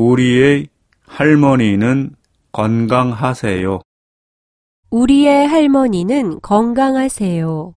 우리의 할머니는 건강하세요. 우리의 할머니는 건강하세요.